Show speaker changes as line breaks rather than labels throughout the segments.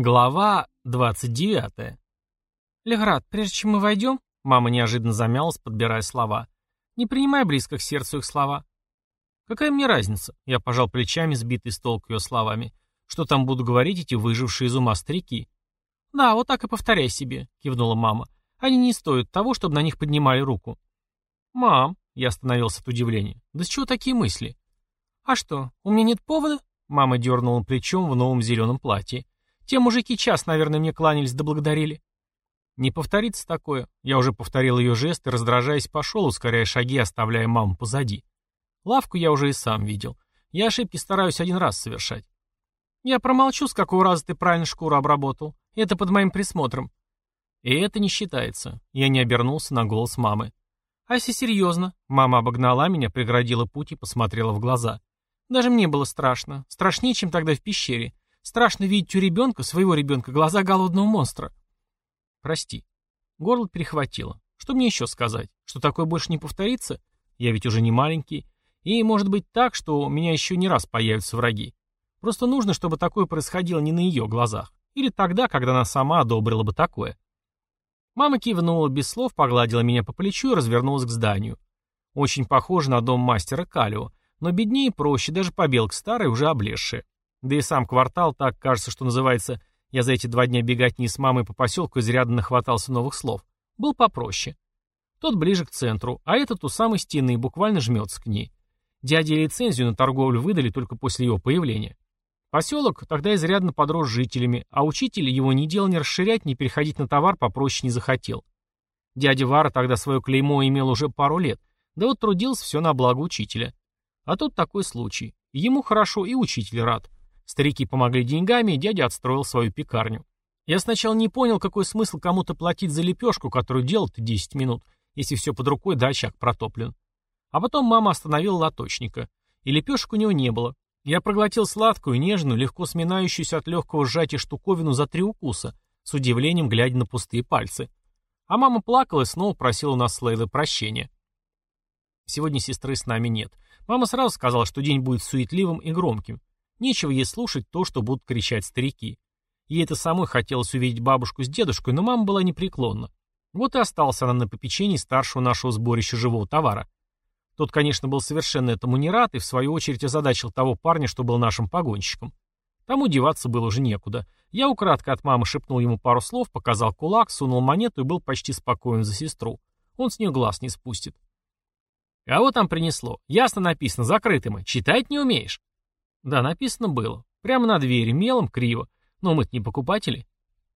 Глава 29.
«Леград, прежде чем мы войдем...» Мама неожиданно замялась, подбирая слова. «Не принимай близко к сердцу их слова». «Какая мне разница?» Я пожал плечами, сбитый с толку ее словами. «Что там будут говорить эти выжившие из ума старики?» «Да, вот так и повторяй себе», — кивнула мама. «Они не стоят того, чтобы на них поднимали руку». «Мам», — я остановился от удивления, — «да с чего такие мысли?» «А что, у меня нет повода?» Мама дернула плечом в новом зеленом платье. «Те мужики час, наверное, мне кланялись да благодарили». Не повторится такое. Я уже повторил ее жест и, раздражаясь, пошел, ускоряя шаги, оставляя маму позади. Лавку я уже и сам видел. Я ошибки стараюсь один раз совершать. Я промолчу, с какого раза ты правильно шкуру обработал. Это под моим присмотром. И это не считается. Я не обернулся на голос мамы. А если серьезно? Мама обогнала меня, преградила путь и посмотрела в глаза. Даже мне было страшно. Страшнее, чем тогда в пещере. Страшно видеть у ребенка, своего ребенка, глаза голодного монстра. Прости. Горло перехватило. Что мне еще сказать? Что такое больше не повторится? Я ведь уже не маленький. И может быть так, что у меня еще не раз появятся враги. Просто нужно, чтобы такое происходило не на ее глазах. Или тогда, когда она сама одобрила бы такое. Мама кивнула без слов, погладила меня по плечу и развернулась к зданию. Очень похоже на дом мастера Калио, но беднее и проще, даже побелка старая, уже облезшая. Да и сам квартал, так кажется, что называется, я за эти два дня бегать не с мамой по поселку изрядно нахватался новых слов. Был попроще. Тот ближе к центру, а этот у самой стены и буквально жмется к ней. Дяде лицензию на торговлю выдали только после его появления. Поселок тогда изрядно подрос жителями, а учитель его ни дел не расширять, ни переходить на товар попроще не захотел. Дядя Вара тогда свое клеймо имел уже пару лет, да вот трудился все на благо учителя. А тут такой случай. Ему хорошо и учитель рад. Старики помогли деньгами, и дядя отстроил свою пекарню. Я сначала не понял, какой смысл кому-то платить за лепешку, которую делал-то 10 минут, если все под рукой да очаг протоплен. А потом мама остановила лоточника. И лепешек у него не было. Я проглотил сладкую, нежную, легко сминающуюся от легкого сжатия штуковину за три укуса, с удивлением глядя на пустые пальцы. А мама плакала и снова просила у нас с Лейлой прощения. Сегодня сестры с нами нет. Мама сразу сказала, что день будет суетливым и громким. Нечего ей слушать то, что будут кричать старики. Ей это самой хотелось увидеть бабушку с дедушкой, но мама была непреклонна. Вот и осталась она на попечении старшего нашего сборища живого товара. Тот, конечно, был совершенно этому не рад и, в свою очередь, озадачил того парня, что был нашим погонщиком. Тому деваться было уже некуда. Я украдко от мамы шепнул ему пару слов, показал кулак, сунул монету и был почти спокоен за сестру. Он с нее глаз не спустит. А вот там принесло? Ясно написано, закрытым. Читать не умеешь? Да, написано было. Прямо на двери, мелом, криво. Но мы-то не покупатели.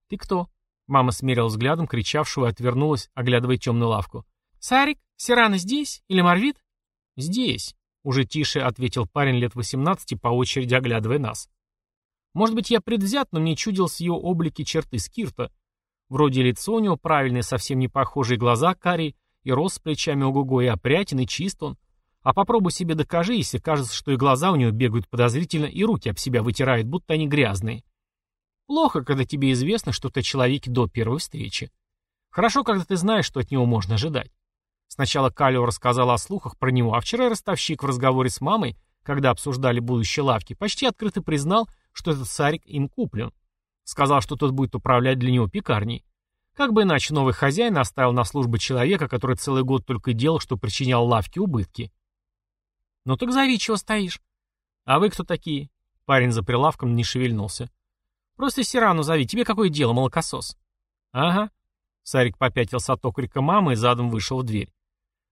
Ты кто? Мама смерила взглядом кричавшего и отвернулась, оглядывая темную лавку. «Сарик? Сирана здесь? Или Марвит?» «Здесь», — уже тише ответил парень лет восемнадцати, по очереди оглядывая нас. «Может быть, я предвзят, но мне чудилось ее облики черты Скирта. Вроде лицо у него правильное, совсем не похожие глаза карие, и рост с плечами ого-го, и опрятен, и чист он. А попробуй себе докажи, если кажется, что и глаза у него бегают подозрительно, и руки об себя вытирают, будто они грязные. Плохо, когда тебе известно, что ты о человеке до первой встречи. Хорошо, когда ты знаешь, что от него можно ожидать. Сначала Калио рассказал о слухах про него, а вчера ростовщик в разговоре с мамой, когда обсуждали будущее лавки, почти открыто признал, что этот сарик им куплен. Сказал, что тот будет управлять для него пекарней. Как бы иначе новый хозяин оставил на службу человека, который целый год только делал, что причинял лавке убытки. «Ну так зови, чего стоишь?» «А вы кто такие?» Парень за прилавком не шевельнулся. «Просто Сирану зови, тебе какое дело, молокосос?» «Ага». Сарик попятился от окрика мамы и задом вышел в дверь.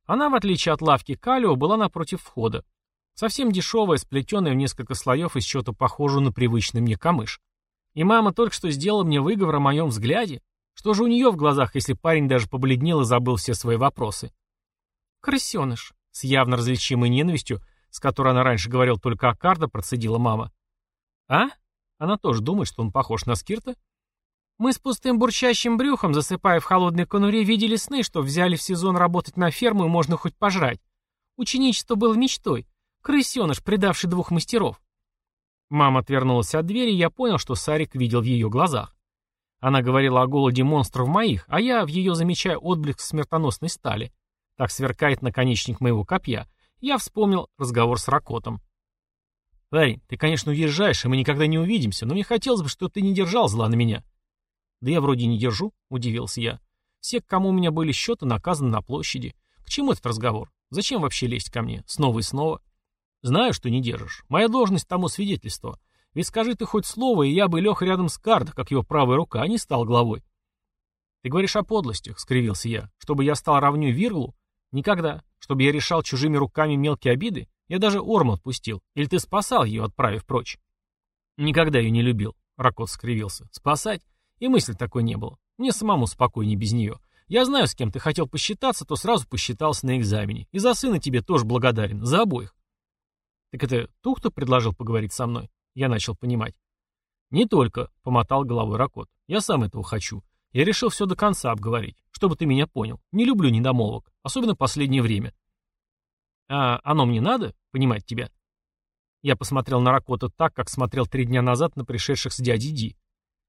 Она, в отличие от лавки Калио, была напротив входа. Совсем дешевая, сплетенная в несколько слоев из чего-то похожего на привычный мне камыш. И мама только что сделала мне выговор о моем взгляде. Что же у нее в глазах, если парень даже побледнел и забыл все свои вопросы? «Крысеныш», — с явно различимой ненавистью, с которой она раньше говорила только о Кардо, процедила мама. «А? Она тоже думает, что он похож на Скирта?» Мы с пустым бурчащим брюхом, засыпая в холодной конуре, видели сны, что взяли в сезон работать на ферму и можно хоть пожрать. Ученичество было мечтой. Крысеныш, предавший двух мастеров. Мама отвернулась от двери, и я понял, что Сарик видел в ее глазах. Она говорила о голоде монстров моих, а я в ее замечаю отблеск смертоносной стали. Так сверкает наконечник моего копья. Я вспомнил разговор с Ракотом. «Парень, ты, конечно, уезжаешь, и мы никогда не увидимся, но мне хотелось бы, чтобы ты не держал зла на меня». «Да я вроде не держу», — удивился я. «Все, к кому у меня были счеты, наказаны на площади. К чему этот разговор? Зачем вообще лезть ко мне? Снова и снова?» «Знаю, что не держишь. Моя должность тому свидетельство. Ведь скажи ты хоть слово, и я бы лег рядом с Кардо, как его правая рука, а не стал главой». «Ты говоришь о подлостях», — скривился я. «Чтобы я стал равню Вирлу? Никогда. Чтобы я решал чужими руками мелкие обиды? Я даже Орму отпустил. Или ты спасал ее, отправив прочь?» «Никогда ее не любил», — Ракот скривился. «Спасать? И мысли такой не было. Мне самому спокойнее без нее. Я знаю, с кем ты хотел посчитаться, то сразу посчитался на экзамене. И за сына тебе тоже благодарен. За обоих». «Так это Тухта предложил поговорить со мной?» Я начал понимать. «Не только», — помотал головой Ракот. «Я сам этого хочу. Я решил все до конца обговорить, чтобы ты меня понял. Не люблю недомолвок, особенно последнее время. А оно мне надо, понимать тебя? Я посмотрел на Ракота так, как смотрел три дня назад на пришедших с дядей Ди.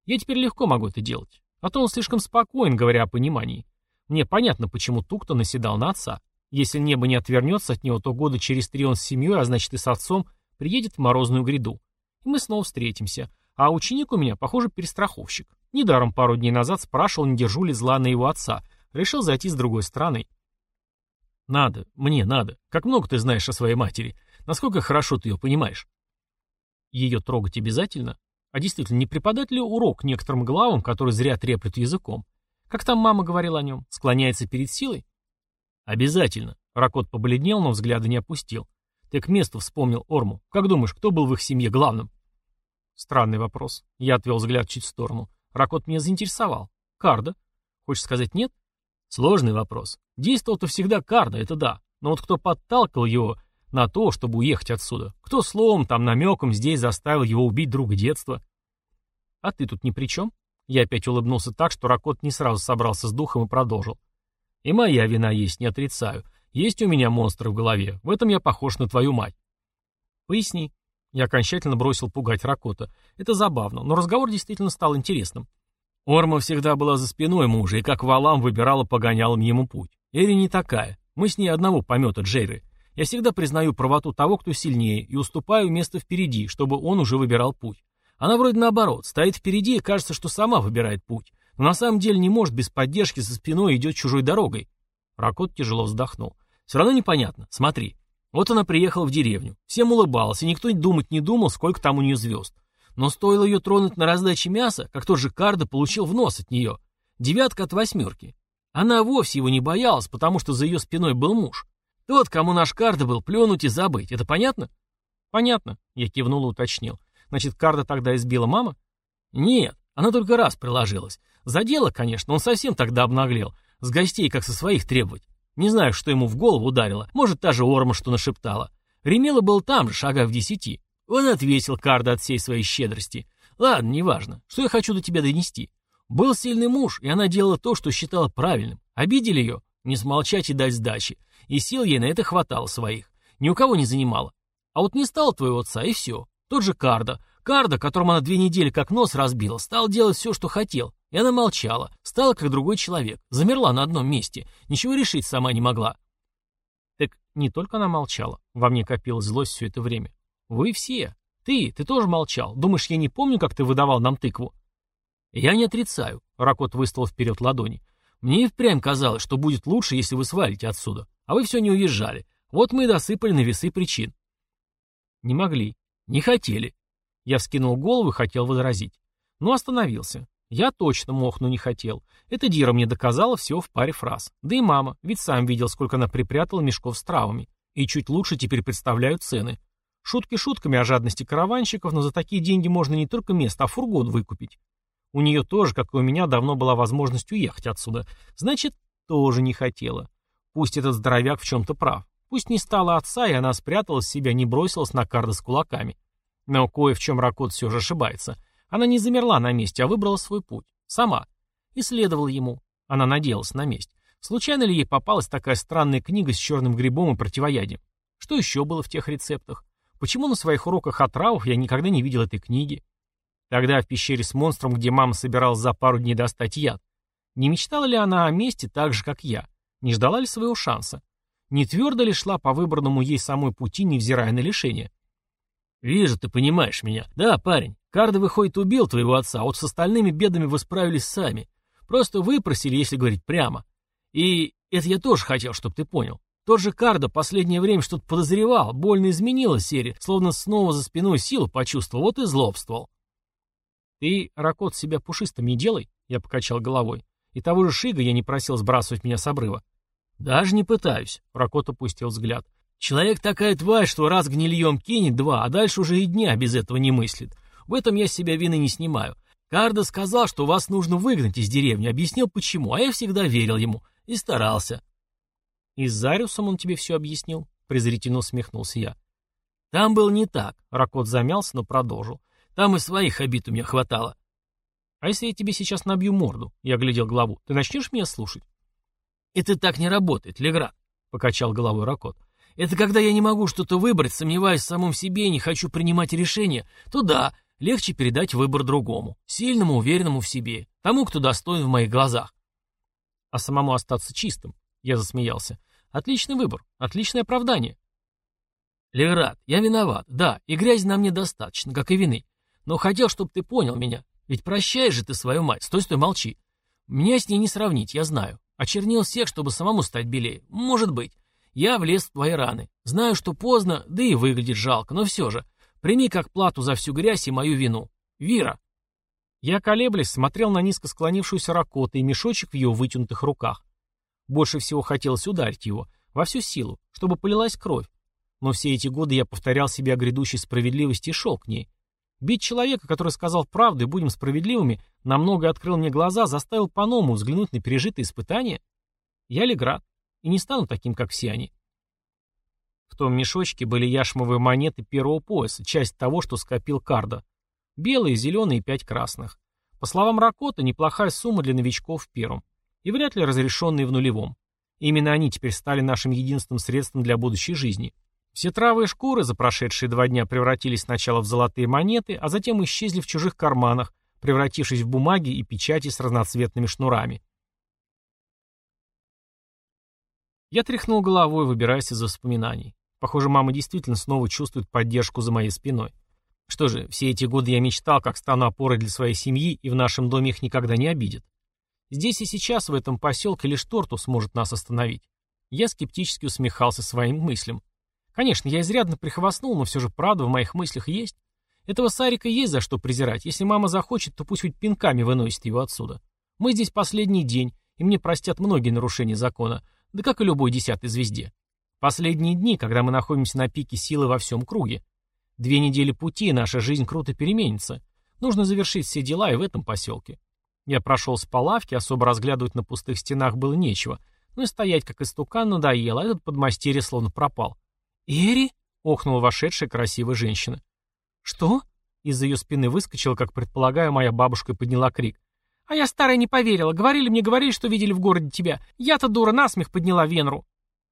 Я теперь легко могу это делать. А то он слишком спокоен, говоря о понимании. Мне понятно, почему Тукто наседал на отца. Если небо не отвернется от него, то года через три он с семьей, а значит и с отцом, приедет в морозную гряду. И мы снова встретимся. А ученик у меня, похоже, перестраховщик. Недаром пару дней назад спрашивал, не держу ли зла на его отца. Решил зайти с другой стороны. Надо, мне надо. Как много ты знаешь о своей матери. Насколько хорошо ты ее понимаешь. Ее трогать обязательно? А действительно, не преподать ли урок некоторым главам, которые зря треплют языком? Как там мама говорила о нем? Склоняется перед силой? Обязательно. Ракот побледнел, но взгляда не опустил. Ты к месту вспомнил Орму. Как думаешь, кто был в их семье главным? Странный вопрос. Я отвел взгляд чуть в сторону. Ракот меня заинтересовал. Карда? Хочешь сказать нет? Сложный вопрос. Действовал-то всегда Карда, это да. Но вот кто подталкивал его на то, чтобы уехать отсюда? Кто словом, там, намеком здесь заставил его убить друга детства? А ты тут ни при чем? Я опять улыбнулся так, что Ракот не сразу собрался с духом и продолжил. И моя вина есть, не отрицаю. Есть у меня монстры в голове. В этом я похож на твою мать. Поясни. Я окончательно бросил пугать Ракота. Это забавно, но разговор действительно стал интересным. Орма всегда была за спиной мужа, и как валам выбирала погонялом ему путь. Эри не такая. Мы с ней одного помета Джейры. Я всегда признаю правоту того, кто сильнее, и уступаю место впереди, чтобы он уже выбирал путь. Она вроде наоборот, стоит впереди и кажется, что сама выбирает путь. Но на самом деле не может без поддержки за спиной идет чужой дорогой. Ракот тяжело вздохнул. Все равно непонятно. Смотри. Вот она приехала в деревню. Всем улыбалась, и никто думать не думал, сколько там у нее звезд. Но стоило ее тронуть на раздаче мяса, как тот же Кардо получил в нос от нее. Девятка от восьмерки. Она вовсе его не боялась, потому что за ее спиной был муж. Тот, кому наш Кардо был, плюнуть и забыть. Это понятно? Понятно, я кивнул и уточнил. Значит, Кардо тогда избила мама? Нет, она только раз приложилась. За дело, конечно, он совсем тогда обнаглел. С гостей, как со своих, требовать. Не знаю, что ему в голову ударило. Может, та же Орма, что нашептала. Ремела был там же, шага в десяти. Он ответил Карда от всей своей щедрости. Ладно, неважно. Что я хочу до тебя донести? Был сильный муж, и она делала то, что считала правильным. Обидели ее? Не смолчать и дать сдачи. И сил ей на это хватало своих. Ни у кого не занимала. А вот не стало твоего отца, и все. Тот же Карда. Карда, которому она две недели как нос разбила, стал делать все, что хотел. И она молчала, стала как другой человек, замерла на одном месте, ничего решить сама не могла. Так не только она молчала, во мне копилась злость все это время. Вы все. Ты, ты тоже молчал. Думаешь, я не помню, как ты выдавал нам тыкву? Я не отрицаю, Ракот выставил вперед ладони. Мне и впрямь казалось, что будет лучше, если вы свалите отсюда. А вы все не уезжали. Вот мы и досыпали на весы причин. Не могли. Не хотели. Я вскинул голову и хотел возразить. Но остановился. Я точно мохну не хотел. Это Дира мне доказала всего в паре фраз. Да и мама, ведь сам видел, сколько она припрятала мешков с травами. И чуть лучше теперь представляю цены. Шутки шутками о жадности караванщиков, но за такие деньги можно не только место, а фургон выкупить. У нее тоже, как и у меня, давно была возможность уехать отсюда. Значит, тоже не хотела. Пусть этот здоровяк в чем-то прав. Пусть не стала отца, и она спрятала себя, не бросилась на карда с кулаками. Но кое в чем Ракот все же ошибается — она не замерла на месте, а выбрала свой путь. Сама. И следовала ему. Она надеялась на месть. Случайно ли ей попалась такая странная книга с черным грибом и противоядием? Что еще было в тех рецептах? Почему на своих уроках от травов я никогда не видел этой книги? Тогда в пещере с монстром, где мама собиралась за пару дней достать яд. Не мечтала ли она о месте так же, как я? Не ждала ли своего шанса? Не твердо ли шла по выбранному ей самой пути, невзирая на лишение?
«Вижу, ты понимаешь меня. Да, парень, Карда, выходит, убил твоего отца, а вот с остальными бедами вы справились сами. Просто выпросили, если говорить прямо. И это я тоже хотел, чтобы ты понял. Тот же Кардо последнее время что-то подозревал, больно изменилась серия, словно снова за спиной силу почувствовал, вот и злобствовал. «Ты, Ракот, себя пушистым не делай», — я покачал головой. «И того же Шига я не просил сбрасывать меня с обрыва». «Даже не пытаюсь», — Ракот опустил взгляд. «Человек такая тварь, что раз гнильем кинет два, а дальше уже и дня без этого не мыслит. В этом я с себя вины не снимаю. Кардо сказал, что вас нужно выгнать из деревни, объяснил почему, а я всегда верил ему и старался. «И с Зариусом он тебе все объяснил?» — презрительно усмехнулся я. «Там был не так», — Ракот замялся, но продолжил. «Там и своих обид у меня хватало». «А если я тебе сейчас набью морду?» — я глядел главу. «Ты начнешь меня слушать?» «Это так не работает, Леград», — покачал головой Ракот. «Это когда я не могу что-то выбрать, сомневаюсь в самом себе и не хочу принимать решения, то да, легче передать выбор другому, сильному, уверенному в себе, тому, кто достоин в моих глазах». «А самому остаться чистым?» Я засмеялся. Отличный выбор, отличное оправдание. Лерат, я виноват, да, и грязи на мне достаточно, как и вины. Но хотел, чтобы ты понял меня. Ведь прощаешь же ты свою мать, стой, стой, молчи. Меня с ней не сравнить, я знаю. Очернил всех, чтобы самому стать белее. Может быть. Я влез в твои раны. Знаю, что поздно, да и выглядит жалко, но все же. Прими как плату за всю грязь и мою вину. Вира. Я, колеблясь, смотрел на низко склонившуюся Ракота и мешочек в ее вытянутых руках. Больше всего хотелось ударить его, во всю силу, чтобы полилась кровь. Но все эти годы я повторял себе о грядущей справедливости и шел к ней. Бить человека, который сказал правду и будем справедливыми, намного открыл мне глаза, заставил по-новому взглянуть на пережитые испытания. Я Леград, и не стану таким, как все они. В том мешочке были яшмовые монеты первого пояса, часть того, что скопил Карда. Белые, зеленые и пять красных. По словам Ракота, неплохая сумма для новичков в первом и вряд ли разрешенные в нулевом. Именно они теперь стали нашим единственным средством для будущей жизни. Все травы и шкуры за прошедшие два дня превратились сначала в золотые монеты, а затем исчезли в чужих карманах, превратившись в бумаги и печати с разноцветными шнурами. Я тряхнул головой, выбираясь из воспоминаний. Похоже, мама действительно снова чувствует поддержку за моей спиной. Что же, все эти годы я мечтал, как стану опорой для своей семьи, и в нашем доме их никогда не обидят. Здесь и сейчас, в этом поселке, лишь Торту сможет нас остановить. Я скептически усмехался своим мыслям. Конечно, я изрядно прихвастнул, но все же правда в моих мыслях есть. Этого Сарика есть за что презирать. Если мама захочет, то пусть хоть пинками выносит его отсюда. Мы здесь последний день, и мне простят многие нарушения закона, да как и любой десятой звезде. Последние дни, когда мы находимся на пике силы во всем круге. Две недели пути, и наша жизнь круто переменится. Нужно завершить все дела и в этом поселке. Я прошелся по лавке, особо разглядывать на пустых стенах было нечего, но и стоять как истукан надоело, а этот подмастерье словно пропал. «Эри?» — охнула вошедшая красивая женщина. «Что?» — из-за ее спины выскочила, как предполагаю, моя бабушка подняла крик. «А я старая не поверила. Говорили мне, говорили, что видели в городе тебя. Я-то дура насмех подняла Венру».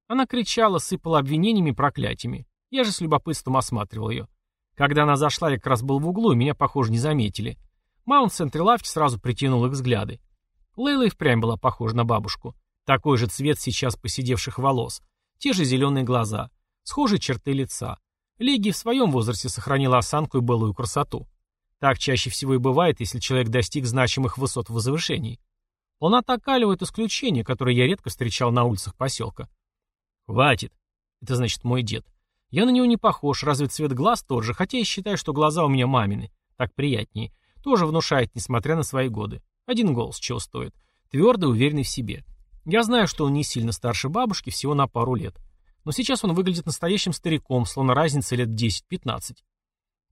Она кричала, сыпала обвинениями и проклятиями. Я же с любопытством осматривал ее. Когда она зашла, я как раз был в углу, и меня, похоже, не заметили. Маунт в центре лавки сразу притянул их взгляды. Лейла и впрямь была похожа на бабушку. Такой же цвет сейчас посидевших волос. Те же зеленые глаза. Схожие черты лица. Леги в своем возрасте сохранила осанку и былую красоту. Так чаще всего и бывает, если человек достиг значимых высот в возвышении. Полнота каливает исключение, которое я редко встречал на улицах поселка. «Хватит!» Это значит мой дед. Я на него не похож, разве цвет глаз тот же, хотя я считаю, что глаза у меня мамины. Так приятнее. Тоже внушает, несмотря на свои годы. Один голос чего стоит. Твердый, уверенный в себе. Я знаю, что он не сильно старше бабушки, всего на пару лет. Но сейчас он выглядит настоящим стариком, словно разница лет 10-15.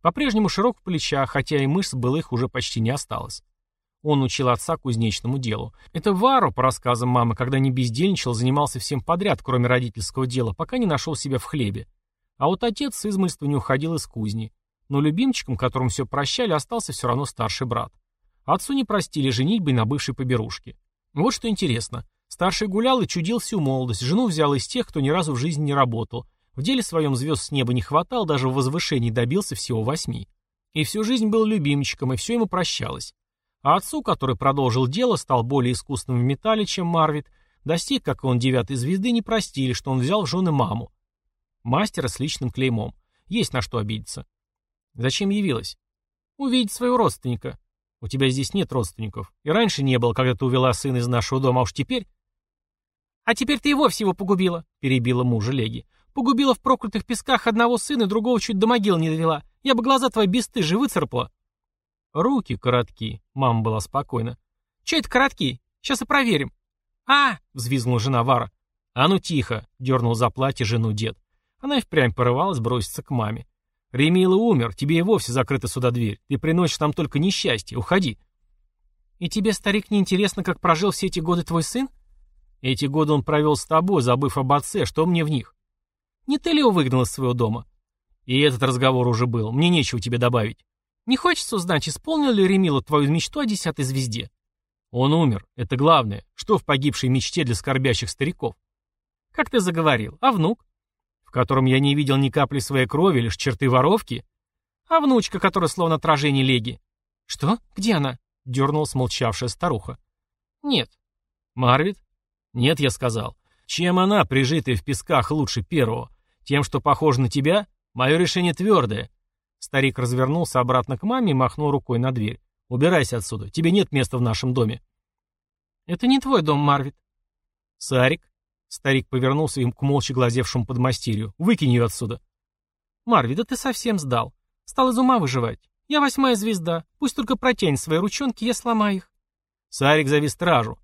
По-прежнему широк в плечах, хотя и мышц былых уже почти не осталось. Он учил отца кузнечному делу. Это Вару, по рассказам мамы, когда не бездельничал, занимался всем подряд, кроме родительского дела, пока не нашел себя в хлебе. А вот отец с измольства не уходил из кузни. Но любимчиком, которому все прощали, остался все равно старший брат. Отцу не простили женитьбой на бывшей поберушке. Вот что интересно. Старший гулял и чудил всю молодость, жену взял из тех, кто ни разу в жизни не работал. В деле своем звезд с неба не хватал, даже в возвышении добился всего восьми. И всю жизнь был любимчиком, и все ему прощалось. А отцу, который продолжил дело, стал более искусным в металле, чем Марвит, достиг, как и он, девятой звезды, не простили, что он взял в жены маму. Мастера с личным клеймом. Есть на что обидеться. Зачем явилась? Увидеть своего родственника. У тебя здесь нет родственников. И раньше не было, когда ты увела сына из нашего дома, а уж теперь... А теперь ты и вовсе его погубила, перебила мужа Леги. Погубила в проклятых песках одного сына, другого чуть до могил не довела. Я бы глаза твои бесстыжие выцарапала. Руки коротки, мама была спокойна. Че это коротки? Сейчас и проверим. А! взвизгнула жена Вара. А ну тихо, дернул за платье жену дед. Она и впрямь порывалась броситься к маме. Ремила умер, тебе и вовсе закрыта сюда дверь. Ты приносишь нам только несчастье. Уходи. И тебе, старик, не интересно, как прожил все эти годы твой сын? Эти годы он провел с тобой, забыв об отце, что мне в них? Не ты ли его выгнал из своего дома? И этот разговор уже был, мне нечего тебе добавить. Не хочется узнать, исполнил ли Ремила твою мечту о десятой звезде? Он умер, это главное. Что в погибшей мечте для скорбящих стариков? Как ты заговорил, а внук? в котором я не видел ни капли своей крови, лишь черты воровки? А внучка, которая словно отражение леги? Что? Где она? Дернулась молчавшая старуха. Нет. Марвит? Нет, я сказал. Чем она, прижитая в песках, лучше первого? Тем, что похожа на тебя? Мое решение твердое. Старик развернулся обратно к маме и махнул рукой на дверь. «Убирайся отсюда. Тебе нет места в нашем доме». «Это не твой дом, Марвит». «Сарик, Старик повернулся им к молча глазевшему подмастерью. «Выкинь ее отсюда!» «Марви, да ты совсем сдал. Стал из ума выживать. Я восьмая звезда. Пусть только протянет свои ручонки, я сломаю их». «Сарик, зови стражу».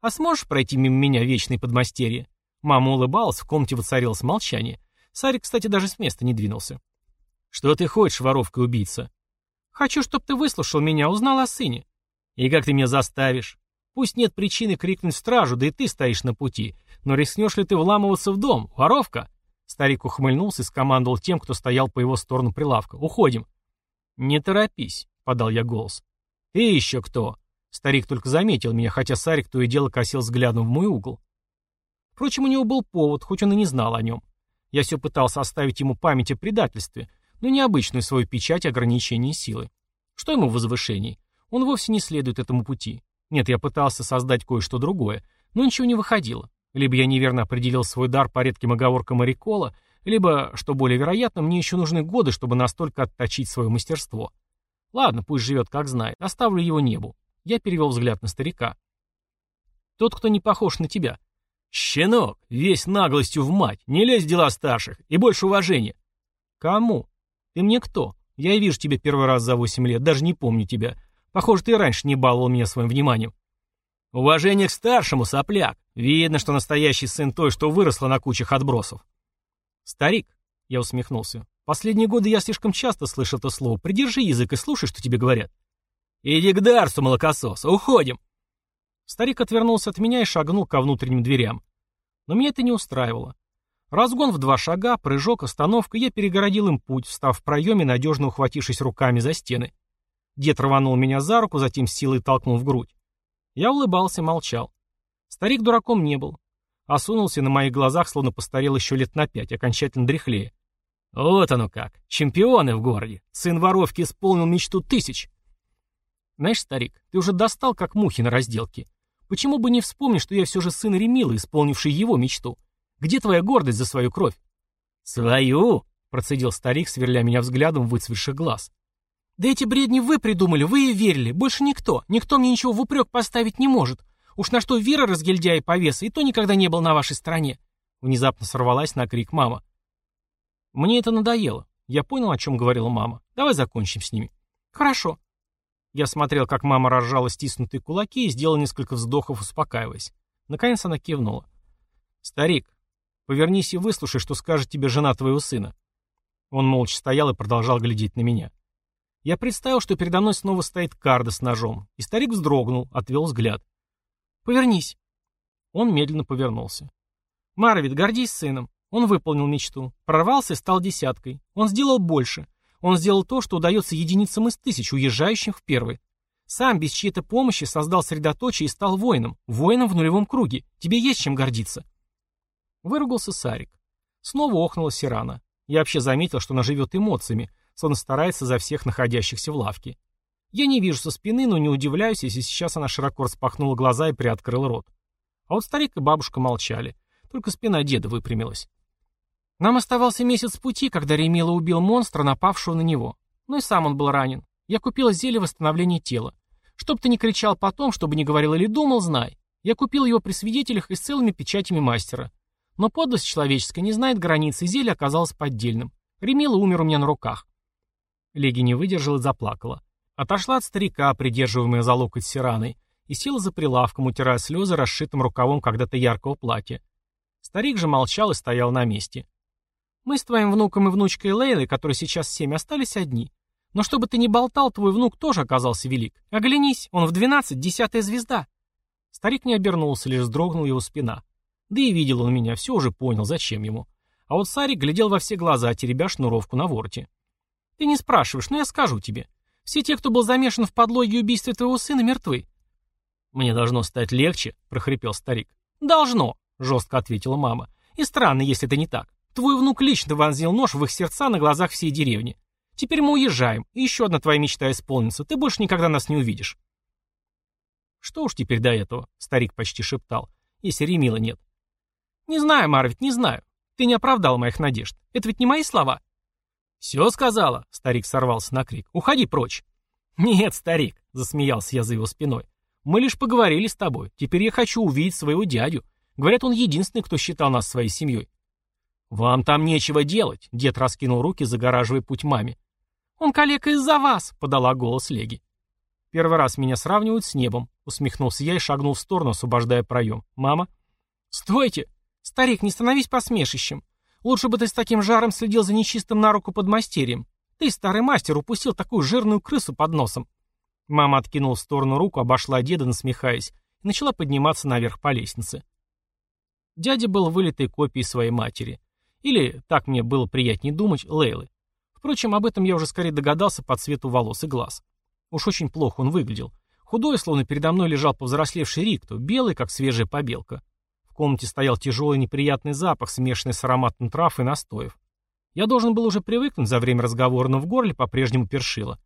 «А сможешь пройти мимо меня, вечный подмастерье?» Мама улыбалась, в комнате воцарилось молчание. Сарик, кстати, даже с места не двинулся. «Что ты хочешь, воровка-убийца?» «Хочу, чтобы ты выслушал меня, узнал о сыне». «И как ты меня заставишь?» Пусть нет причины крикнуть стражу, да и ты стоишь на пути. Но рискнешь ли ты вламываться в дом? Воровка!» Старик ухмыльнулся и скомандовал тем, кто стоял по его сторону прилавка. «Уходим!» «Не торопись», — подал я голос. «Ты еще кто?» Старик только заметил меня, хотя Сарик то и дело косил взглядом в мой угол. Впрочем, у него был повод, хоть он и не знал о нем. Я все пытался оставить ему память о предательстве, но необычную свою печать ограничения силы. Что ему в возвышении? Он вовсе не следует этому пути. Нет, я пытался создать кое-что другое, но ничего не выходило. Либо я неверно определил свой дар по редким оговоркам Арикола, либо, что более вероятно, мне еще нужны годы, чтобы настолько отточить свое мастерство. Ладно, пусть живет как знает, оставлю его небу. Я перевел взгляд на старика. Тот, кто не похож на тебя. Щенок, весь наглостью в мать, не лезь в дела старших и больше уважения. Кому? Ты мне кто? Я и вижу тебя первый раз за восемь лет, даже не помню тебя. Похоже, ты раньше не баловал меня своим вниманием. Уважение к старшему, сопляк. Видно, что настоящий сын той, что выросла на кучах отбросов. Старик, я усмехнулся. Последние годы я слишком часто слышал это слово. Придержи язык и слушай, что тебе говорят. Иди к Дарсу, молокосос, уходим. Старик отвернулся от меня и шагнул ко внутренним дверям. Но меня это не устраивало. Разгон в два шага, прыжок, остановка, я перегородил им путь, встав в проеме, надежно ухватившись руками за стены. Дед рванул меня за руку, затем с силой толкнул в грудь. Я улыбался, молчал. Старик дураком не был. Осунулся на моих глазах, словно постарел еще лет на пять, окончательно дряхлее. Вот оно как. Чемпионы в городе. Сын воровки исполнил мечту тысяч. Знаешь, старик, ты уже достал, как мухи на разделке. Почему бы не вспомнить, что я все же сын Ремила, исполнивший его мечту? Где твоя гордость за свою кровь? Свою? Процедил старик, сверля меня взглядом выцветших глаз. «Да эти бредни вы придумали, вы и верили. Больше никто. Никто мне ничего в упрек поставить не может. Уж на что Вера разгильдяй и повеса, и то никогда не был на вашей стороне». Внезапно сорвалась на крик мама. «Мне это надоело. Я понял, о чем говорила мама. Давай закончим с ними». «Хорошо». Я смотрел, как мама разжала стиснутые кулаки и сделал несколько вздохов, успокаиваясь. Наконец она кивнула. «Старик, повернись и выслушай, что скажет тебе жена твоего сына». Он молча стоял и продолжал глядеть на меня. Я представил, что передо мной снова стоит карда с ножом, и старик вздрогнул, отвел взгляд. «Повернись». Он медленно повернулся. «Марвит, гордись сыном. Он выполнил мечту. Прорвался и стал десяткой. Он сделал больше. Он сделал то, что удается единицам из тысяч, уезжающим в первый. Сам без чьей-то помощи создал средоточие и стал воином. Воином в нулевом круге. Тебе есть чем гордиться». Выругался Сарик. Снова охнула Сирана. Я вообще заметил, что она живет эмоциями, словно старается за всех находящихся в лавке. Я не вижу со спины, но не удивляюсь, если сейчас она широко распахнула глаза и приоткрыла рот. А вот старик и бабушка молчали. Только спина деда выпрямилась. Нам оставался месяц пути, когда Ремила убил монстра, напавшего на него.
Ну и сам он был ранен. Я купила зелье восстановления тела. Чтоб ты не кричал потом, чтобы не говорил или думал, знай. Я купил его при свидетелях и с целыми печатями мастера. Но подлость человеческая не знает границы, зелье оказалось поддельным. Ремила умер у меня на руках. Леги не выдержала и заплакала. Отошла от старика, придерживаемая за локоть сираной, и села за прилавком, утирая слезы расшитым рукавом когда-то яркого платья. Старик же молчал и стоял на месте. «Мы с твоим внуком и внучкой Лейлой, которые сейчас семь, остались одни. Но чтобы ты не болтал, твой внук тоже оказался велик. Оглянись, он в двенадцать, десятая звезда». Старик не обернулся, лишь вздрогнул его спина. Да и видел он меня, все уже понял, зачем ему. А вот Сарик глядел во все глаза, теребя шнуровку на вороте. «Ты не спрашиваешь, но я скажу тебе. Все те, кто был замешан в подлоге и убийстве твоего сына, мертвы». «Мне должно стать легче», — прохрипел старик. «Должно», — жестко ответила мама. «И странно, если это не так. Твой внук лично вонзил нож в их сердца на глазах всей деревни. Теперь мы уезжаем, и еще одна твоя мечта исполнится. Ты больше никогда нас не увидишь». «Что уж теперь до этого?» — старик почти шептал. «Если Ремила нет». «Не знаю, Марвит, не знаю. Ты не оправдал моих надежд. Это ведь не мои слова». «Все сказала?» — старик сорвался на крик. «Уходи прочь». «Нет, старик», — засмеялся я за его спиной. «Мы лишь поговорили с тобой. Теперь я хочу увидеть своего дядю. Говорят, он единственный, кто считал нас своей семьей». «Вам там нечего делать», — дед раскинул руки, загораживая путь маме. «Он калека из-за вас», — подала голос Леги. «Первый раз меня сравнивают с небом», — усмехнулся я и шагнул в сторону, освобождая проем. «Мама?» «Стойте! Старик, не становись посмешищем. Лучше бы ты с таким жаром следил за нечистым на руку подмастерьем. Ты, старый мастер, упустил такую жирную крысу под носом». Мама откинула в сторону руку, обошла деда, насмехаясь, и начала подниматься наверх по лестнице. Дядя был вылитой копией своей матери. Или, так мне было приятнее думать, Лейлы. Впрочем, об этом я уже скорее догадался по цвету волос и глаз. Уж очень плохо он выглядел. Худой, словно передо мной лежал повзрослевший Рикто, белый, как свежая побелка. В комнате стоял тяжелый неприятный запах, смешанный с ароматом трав и настоев. Я должен был уже привыкнуть за время разговора, но в горле по-прежнему першило.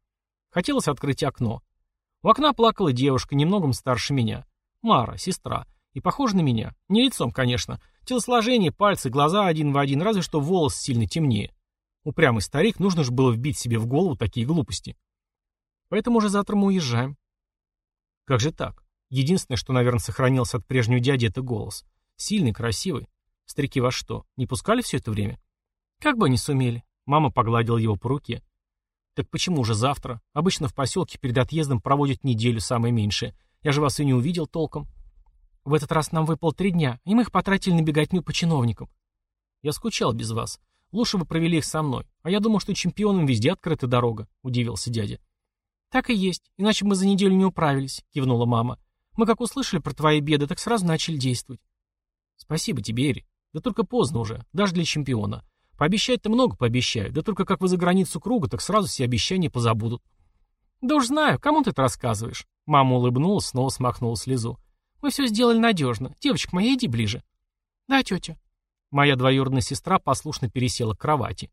Хотелось открыть окно. У окна плакала девушка, немногом старше меня. Мара, сестра. И похожа на меня. Не лицом, конечно. Телосложение, пальцы, глаза один в один, разве что волос сильно темнее. Упрямый старик, нужно же было вбить себе в голову такие глупости. Поэтому уже завтра мы уезжаем. Как же так? Единственное, что, наверное, сохранилось от прежнего дяди, это голос. Сильный, красивый. Старики вас что, не пускали все это время? Как бы они сумели. Мама погладила его по руке. Так почему же завтра? Обычно в поселке перед отъездом проводят неделю, самое меньшее. Я же вас и не увидел толком. В этот раз нам выпало три дня, и мы их потратили на беготню по чиновникам. Я скучал без вас. Лучше бы провели их со мной. А я думал, что чемпионам везде открыта дорога», — удивился дядя. «Так и есть, иначе мы за неделю не управились», — кивнула мама. «Мы как услышали про твои беды, так сразу начали действовать». «Спасибо тебе, Эри. Да только поздно уже, даже для чемпиона. Пообещать-то много пообещаю, да только как вы за границу круга, так сразу все обещания позабудут». «Да уж знаю, кому ты это рассказываешь?» Мама улыбнулась, снова смахнула слезу. «Мы все сделали надежно. Девочка моя, иди ближе». «Да, тетя». Моя двоюродная сестра послушно пересела к кровати.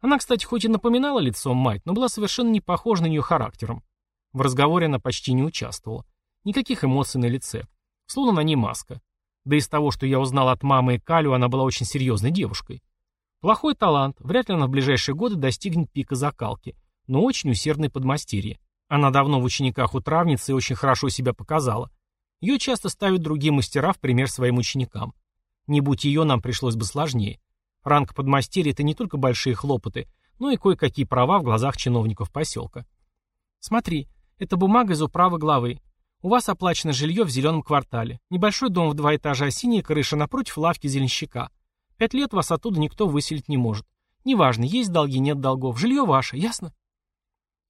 Она, кстати, хоть и напоминала лицом мать, но была совершенно не похожа на нее характером. В разговоре она почти не участвовала. Никаких эмоций на лице. Словно на ней маска. Да из того, что я узнал от мамы и Калю, она была очень серьезной девушкой. Плохой талант, вряд ли она в ближайшие годы достигнет пика закалки, но очень усердный подмастерье. Она давно в учениках у травницы и очень хорошо себя показала. Ее часто ставят другие мастера в пример своим ученикам. Не будь ее, нам пришлось бы сложнее. Ранг подмастерья – это не только большие хлопоты, но и кое-какие права в глазах чиновников поселка. Смотри, это бумага из управы главы. У вас оплачено жилье в зеленом квартале. Небольшой дом в два этажа, синяя крыша напротив лавки зеленщика. Пять лет вас оттуда никто выселить не может. Неважно, есть долги, нет долгов. Жилье ваше, ясно?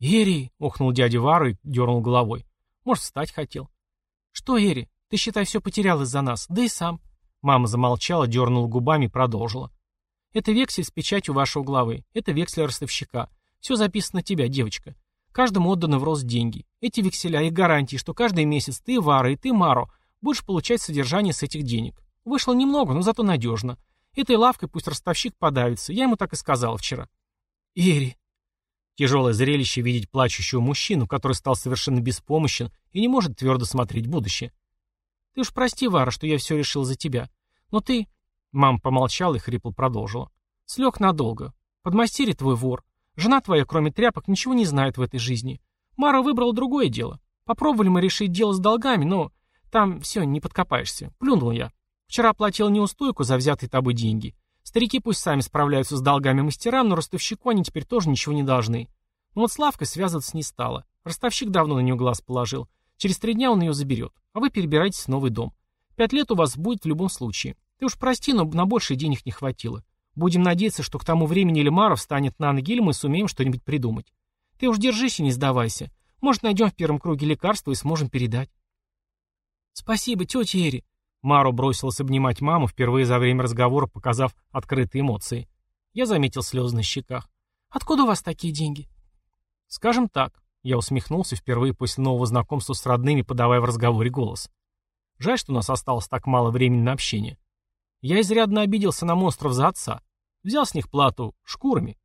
«Эри!» — охнул дядя Вару и дернул головой. «Может, встать хотел». «Что, Эри? Ты, считай, все потерял из-за нас. Да и сам. Мама замолчала, дернула губами и продолжила. «Это вексель с печатью вашего главы. Это вексель ростовщика. Все записано тебя, девочка. Каждому отданы в рост деньги. Эти векселя и гарантии, что каждый месяц ты, Вара, и ты, Маро, будешь получать содержание с этих денег. Вышло немного, но зато надежно. Этой лавкой пусть ростовщик подавится. Я ему так и сказал вчера». «Эри». Тяжелое зрелище видеть плачущего мужчину, который стал совершенно беспомощен и не может твердо смотреть будущее. Ты уж прости, Вара, что я все решил за тебя. Но ты...» Мама помолчала и хрипло продолжила. «Слег надолго. Подмастерье твой вор. Жена твоя, кроме тряпок, ничего не знает в этой жизни. Мара выбрала другое дело. Попробовали мы решить дело с долгами, но там все, не подкопаешься. Плюнул я. Вчера оплатил неустойку за взятые тобой деньги. Старики пусть сами справляются с долгами мастерам, но ростовщику они теперь тоже ничего не должны. Но вот Славкой связываться не стала. Ростовщик давно на нее глаз положил. Через три дня он ее заберет, а вы перебираетесь в новый дом. Пять лет у вас будет в любом случае. Ты уж прости, но на больше денег не хватило. Будем надеяться, что к тому времени Лемаров встанет на ноги, или мы сумеем что-нибудь придумать. Ты уж держись и не сдавайся. Может, найдем в первом круге лекарства и сможем передать. Спасибо, тетя Эри. Мару бросилась обнимать маму, впервые за время разговора показав открытые эмоции. Я заметил слезы на щеках. «Откуда у вас такие деньги?» «Скажем так», — я усмехнулся впервые после нового знакомства с родными, подавая в разговоре голос. «Жаль, что у нас осталось так мало времени на общение. Я изрядно обиделся на монстров за отца. Взял с них плату шкурами,